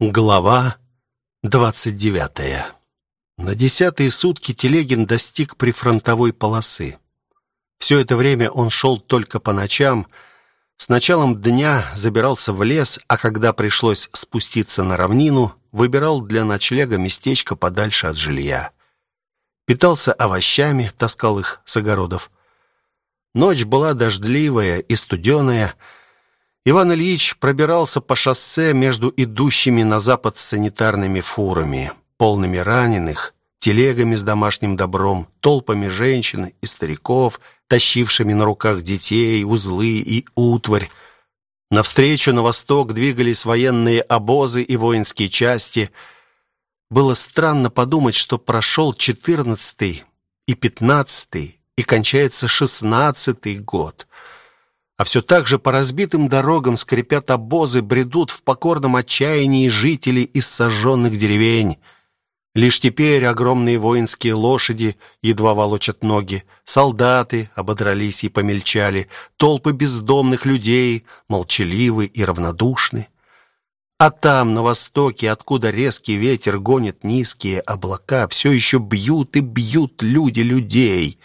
Глава двадцать девятая. На десятые сутки Телегин достиг прифронтовой полосы. Все это время он шел только по ночам. С началом дня забирался в лес, а когда пришлось спуститься на равнину, выбирал для ночлега местечко подальше от жилья. Питался овощами, таскал их с огородов. Ночь была дождливая и студеная, Иван Ильич пробирался по шоссе между идущими на запад санитарными фурами, полными раненых, телегами с домашним добром, толпами женщин и стариков, тащившими на руках детей, узлы и утварь. Навстречу на восток двигались военные обозы и воинские части. Было странно подумать, что прошел четырнадцатый и пятнадцатый, и кончается шестнадцатый год — а все так же по разбитым дорогам скрипят обозы, бредут в покорном отчаянии жители из сожженных деревень. Лишь теперь огромные воинские лошади едва волочат ноги, солдаты ободрались и помельчали, толпы бездомных людей молчаливы и равнодушны. А там, на востоке, откуда резкий ветер гонит низкие облака, все еще бьют и бьют люди людей,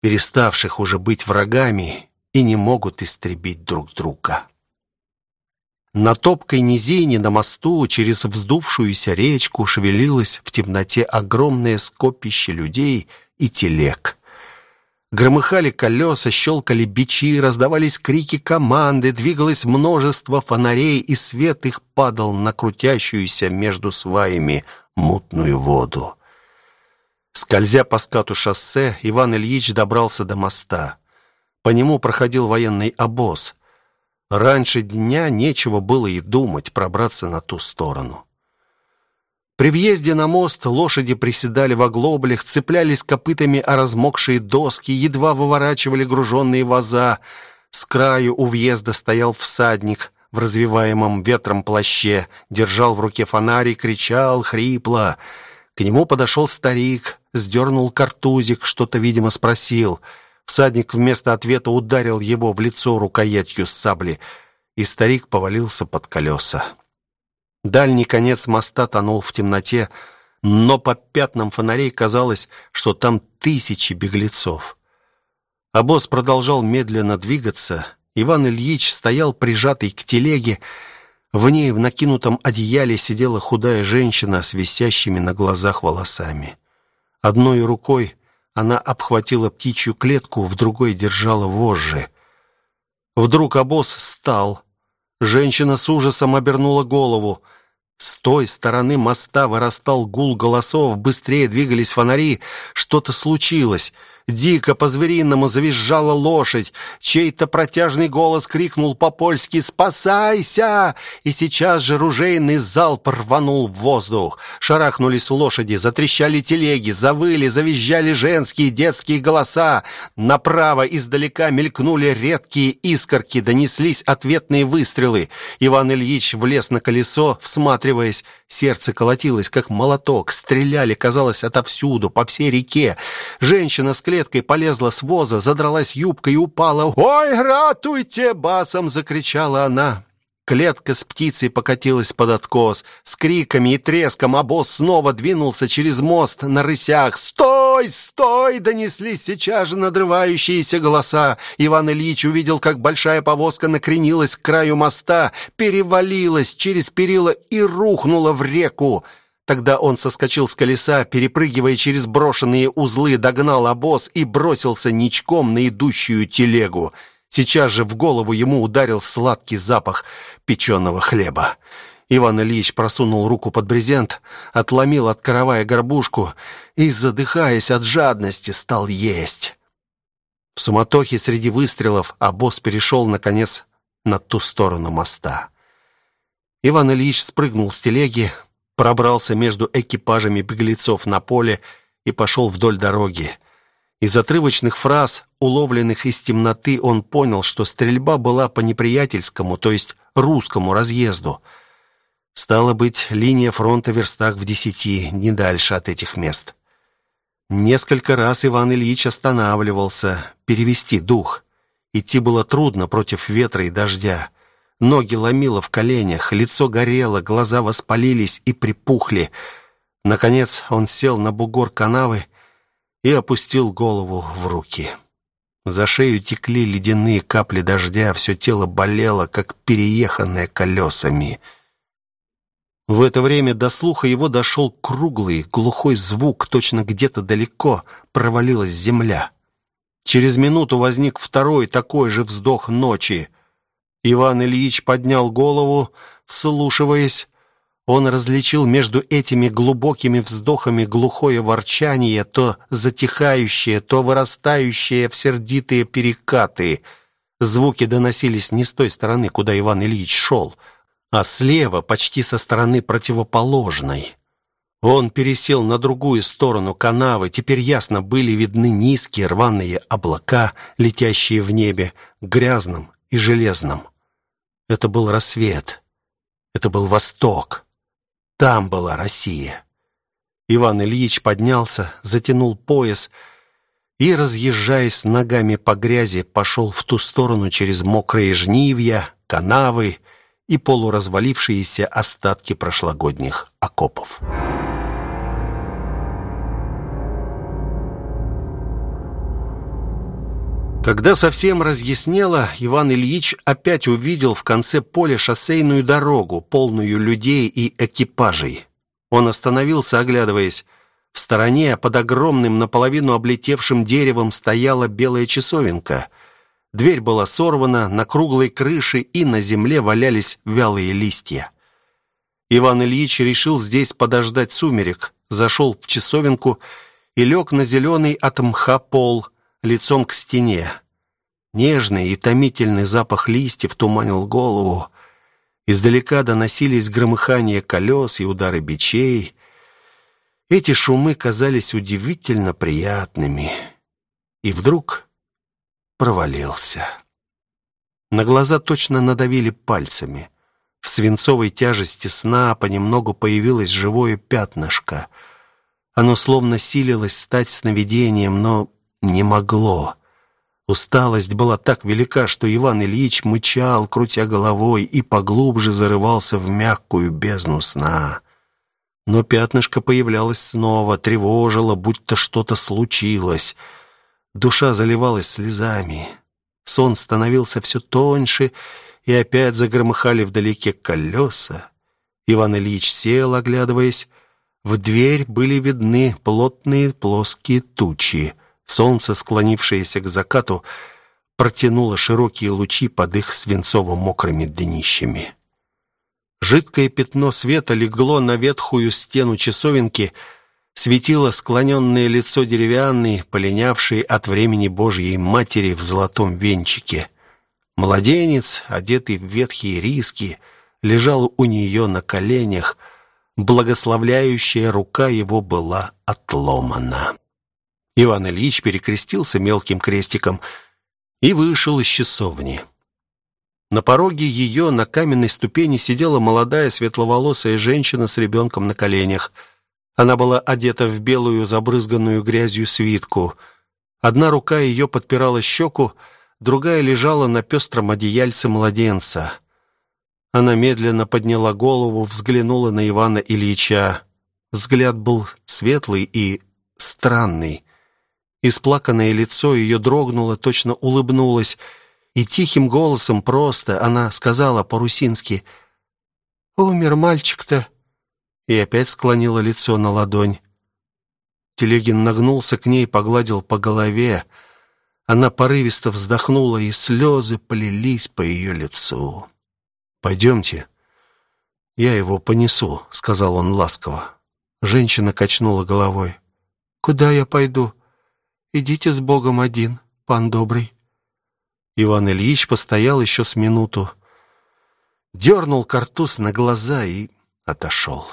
переставших уже быть врагами и не могут истребить друг друга. На топкой низине на мосту через вздувшуюся речку шевелилось в темноте огромное скопище людей и телег. Громыхали колеса, щелкали бичи, раздавались крики команды, двигалось множество фонарей, и свет их падал на крутящуюся между сваями мутную воду. Скользя по скату шоссе, Иван Ильич добрался до моста. По нему проходил военный обоз. Раньше дня нечего было и думать пробраться на ту сторону. При въезде на мост лошади приседали в оглоблях, цеплялись копытами о размокшие доски, едва выворачивали груженные ваза. С краю у въезда стоял всадник в развиваемом ветром плаще, держал в руке фонарь и кричал хрипло. К нему подошел старик, сдернул картузик, что-то, видимо, спросил — Всадник вместо ответа ударил его в лицо рукоятью сабли, и старик повалился под колеса. Дальний конец моста тонул в темноте, но по пятнам фонарей казалось, что там тысячи беглецов. Обоз продолжал медленно двигаться. Иван Ильич стоял прижатый к телеге. В ней в накинутом одеяле сидела худая женщина с висящими на глазах волосами. Одной рукой она обхватила птичью клетку, в другой держала вожжи. Вдруг обоз стал. Женщина с ужасом обернула голову. С той стороны моста вырастал гул голосов, быстрее двигались фонари. Что-то случилось. Дико по-звериному завизжала лошадь. Чей-то протяжный голос крикнул по-польски «Спасайся!» И сейчас же ружейный залп рванул в воздух. Шарахнулись лошади, затрещали телеги, завыли, завизжали женские детские голоса. Направо издалека мелькнули редкие искорки, донеслись ответные выстрелы. Иван Ильич влез на колесо, всматриваясь. Сердце колотилось, как молоток. Стреляли, казалось, отовсюду, по всей реке. Женщина с клеткой полезла с воза, задралась юбкой и упала. «Ой, ратуйте!» — басом закричала она. Клетка с птицей покатилась под откос. С криками и треском обоз снова двинулся через мост на рысях. «Стой! Стой!» — донеслись сейчас же надрывающиеся голоса. Иван Ильич увидел, как большая повозка накренилась к краю моста, перевалилась через перила и рухнула в реку. Тогда он соскочил с колеса, перепрыгивая через брошенные узлы, догнал обоз и бросился ничком на идущую телегу. Сейчас же в голову ему ударил сладкий запах печеного хлеба. Иван Ильич просунул руку под брезент, отломил от каравая горбушку и, задыхаясь от жадности, стал есть. В суматохе среди выстрелов обоз перешел, наконец, на ту сторону моста. Иван Ильич спрыгнул с телеги, пробрался между экипажами беглецов на поле и пошел вдоль дороги. Из отрывочных фраз, уловленных из темноты, он понял, что стрельба была по неприятельскому, то есть русскому разъезду. Стало быть, линия фронта в верстах в десяти, не дальше от этих мест. Несколько раз Иван Ильич останавливался, перевести дух. Идти было трудно против ветра и дождя. Ноги ломило в коленях, лицо горело, глаза воспалились и припухли. Наконец он сел на бугор канавы и опустил голову в руки. За шею текли ледяные капли дождя, все тело болело, как перееханное колесами. В это время до слуха его дошел круглый, глухой звук, точно где-то далеко провалилась земля. Через минуту возник второй такой же вздох ночи. Иван Ильич поднял голову, вслушиваясь. Он различил между этими глубокими вздохами глухое ворчание, то затихающее, то вырастающее в сердитые перекаты. Звуки доносились не с той стороны, куда Иван Ильич шел, а слева, почти со стороны противоположной. Он пересел на другую сторону канавы. Теперь ясно были видны низкие рваные облака, летящие в небе, грязным и железным. Это был рассвет. Это был восток. Там была Россия. Иван Ильич поднялся, затянул пояс и, разъезжаясь ногами по грязи, пошел в ту сторону через мокрые жнивья, канавы и полуразвалившиеся остатки прошлогодних окопов. Когда совсем разъяснело, Иван Ильич опять увидел в конце поля шоссейную дорогу, полную людей и экипажей. Он остановился, оглядываясь. В стороне, под огромным наполовину облетевшим деревом, стояла белая часовенка. Дверь была сорвана, на круглой крыше и на земле валялись вялые листья. Иван Ильич решил здесь подождать сумерек, зашел в часовенку и лег на зеленый от мха пол – лицом к стене. Нежный и томительный запах листьев туманил голову. Издалека доносились громыхание колес и удары бичей. Эти шумы казались удивительно приятными. И вдруг провалился. На глаза точно надавили пальцами. В свинцовой тяжести сна понемногу появилось живое пятнышко. Оно словно силилось стать сновидением, но не могло. Усталость была так велика, что Иван Ильич мычал, крутя головой, и поглубже зарывался в мягкую бездну сна. Но пятнышко появлялось снова, тревожило, будто что-то случилось. Душа заливалась слезами. Сон становился все тоньше, и опять загромыхали вдалеке колеса. Иван Ильич сел, оглядываясь. В дверь были видны плотные плоские тучи. Солнце, склонившееся к закату, протянуло широкие лучи под их свинцово-мокрыми днищами. Жидкое пятно света легло на ветхую стену часовенки, светило склоненное лицо деревянной, полинявшей от времени Божьей Матери в золотом венчике. Младенец, одетый в ветхие риски, лежал у нее на коленях, благословляющая рука его была отломана. Иван Ильич перекрестился мелким крестиком и вышел из часовни. На пороге ее на каменной ступени сидела молодая светловолосая женщина с ребенком на коленях. Она была одета в белую забрызганную грязью свитку. Одна рука ее подпирала щеку, другая лежала на пестром одеяльце младенца. Она медленно подняла голову, взглянула на Ивана Ильича. Взгляд был светлый и странный. Исплаканное лицо ее дрогнуло, точно улыбнулось, и тихим голосом просто она сказала по-русински «Умер мальчик-то!» и опять склонила лицо на ладонь. Телегин нагнулся к ней, погладил по голове. Она порывисто вздохнула, и слезы полились по ее лицу. «Пойдемте, я его понесу», — сказал он ласково. Женщина качнула головой. «Куда я пойду? Идите с Богом один, пан добрый». Иван Ильич постоял еще с минуту, дернул картуз на глаза и отошел.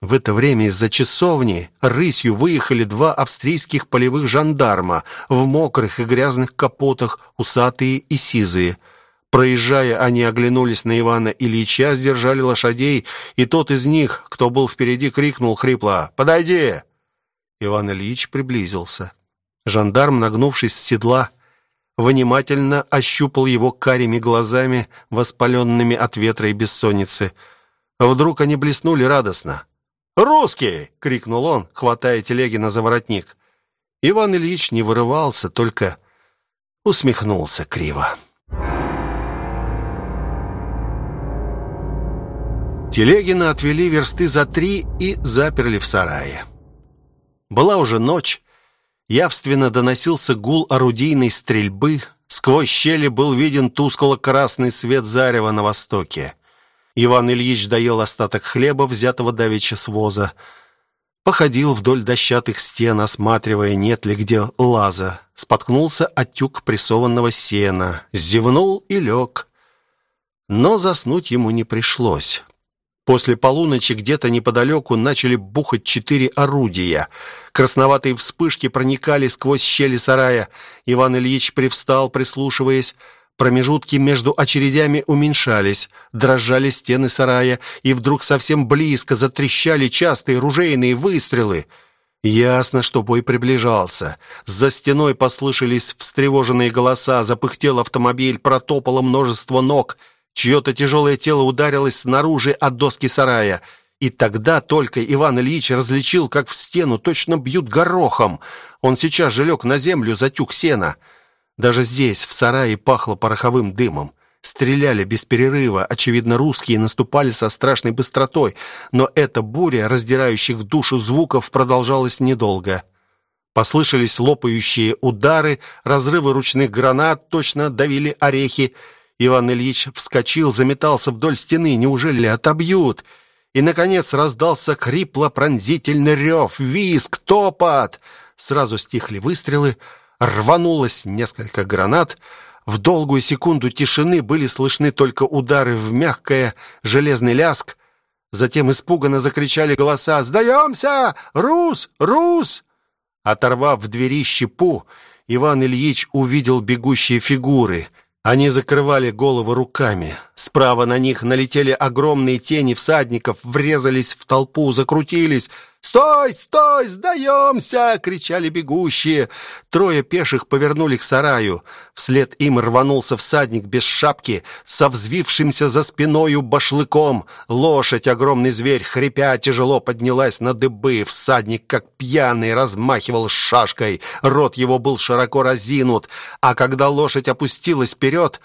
В это время из-за часовни рысью выехали два австрийских полевых жандарма в мокрых и грязных капотах, усатые и сизые. Проезжая, они оглянулись на Ивана Ильича, сдержали лошадей, и тот из них, кто был впереди, крикнул хрипло «Подойди!». Иван Ильич приблизился. Жандарм, нагнувшись с седла, внимательно ощупал его карими глазами, воспаленными от ветра и бессонницы. Вдруг они блеснули радостно. «Русский!» — крикнул он, хватая Телегина за воротник. Иван Ильич не вырывался, только усмехнулся криво. Телегина отвели версты за три и заперли в сарае. Была уже ночь, явственно доносился гул орудийной стрельбы, сквозь щели был виден тускло-красный свет зарева на востоке. Иван Ильич доел остаток хлеба, взятого давеча с воза, походил вдоль дощатых стен, осматривая, нет ли где лаза, споткнулся от тюк прессованного сена, зевнул и лег. Но заснуть ему не пришлось. После полуночи где-то неподалеку начали бухать четыре орудия. Красноватые вспышки проникали сквозь щели сарая. Иван Ильич привстал, прислушиваясь. Промежутки между очередями уменьшались, дрожали стены сарая, и вдруг совсем близко затрещали частые ружейные выстрелы. Ясно, что бой приближался. За стеной послышались встревоженные голоса, запыхтел автомобиль, протопало множество ног — Чье-то тяжелое тело ударилось снаружи от доски сарая. И тогда только Иван Ильич различил, как в стену точно бьют горохом. Он сейчас же лег на землю, затюк сена. Даже здесь, в сарае, пахло пороховым дымом. Стреляли без перерыва. Очевидно, русские наступали со страшной быстротой. Но эта буря, раздирающих душу звуков, продолжалась недолго. Послышались лопающие удары, разрывы ручных гранат точно давили орехи. Иван Ильич вскочил, заметался вдоль стены. Неужели отобьют? И, наконец, раздался хрипло-пронзительный рев, визг, топот. Сразу стихли выстрелы, рванулось несколько гранат. В долгую секунду тишины были слышны только удары в мягкое, железный ляск. Затем испуганно закричали голоса «Сдаемся! Рус! Рус!» Оторвав в двери щепу, Иван Ильич увидел бегущие фигуры — они закрывали головы руками. Справа на них налетели огромные тени всадников, врезались в толпу, закрутились. «Стой! Стой! Сдаемся!» — кричали бегущие. Трое пеших повернули к сараю. Вслед им рванулся всадник без шапки, со взвившимся за спиною башлыком. Лошадь, огромный зверь, хрипя, тяжело поднялась на дыбы. Всадник, как пьяный, размахивал шашкой. Рот его был широко разинут. А когда лошадь опустилась вперед,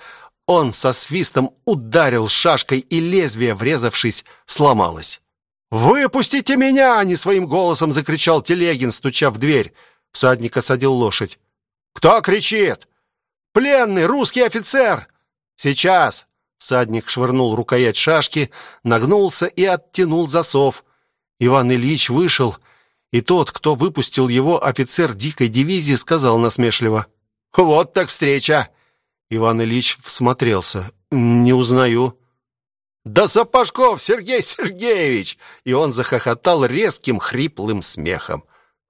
он со свистом ударил шашкой, и лезвие, врезавшись, сломалось. «Выпустите меня!» — не своим голосом закричал Телегин, стуча в дверь. Всадник осадил лошадь. «Кто кричит?» «Пленный, русский офицер!» «Сейчас!» Всадник швырнул рукоять шашки, нагнулся и оттянул засов. Иван Ильич вышел, и тот, кто выпустил его, офицер дикой дивизии, сказал насмешливо. «Вот так встреча!» Иван Ильич всмотрелся. «Не узнаю». «Да Сапожков Сергей Сергеевич!» И он захохотал резким хриплым смехом.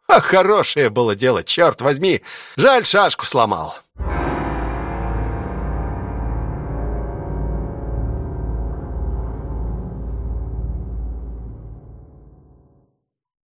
«А хорошее было дело, черт возьми! Жаль, шашку сломал!»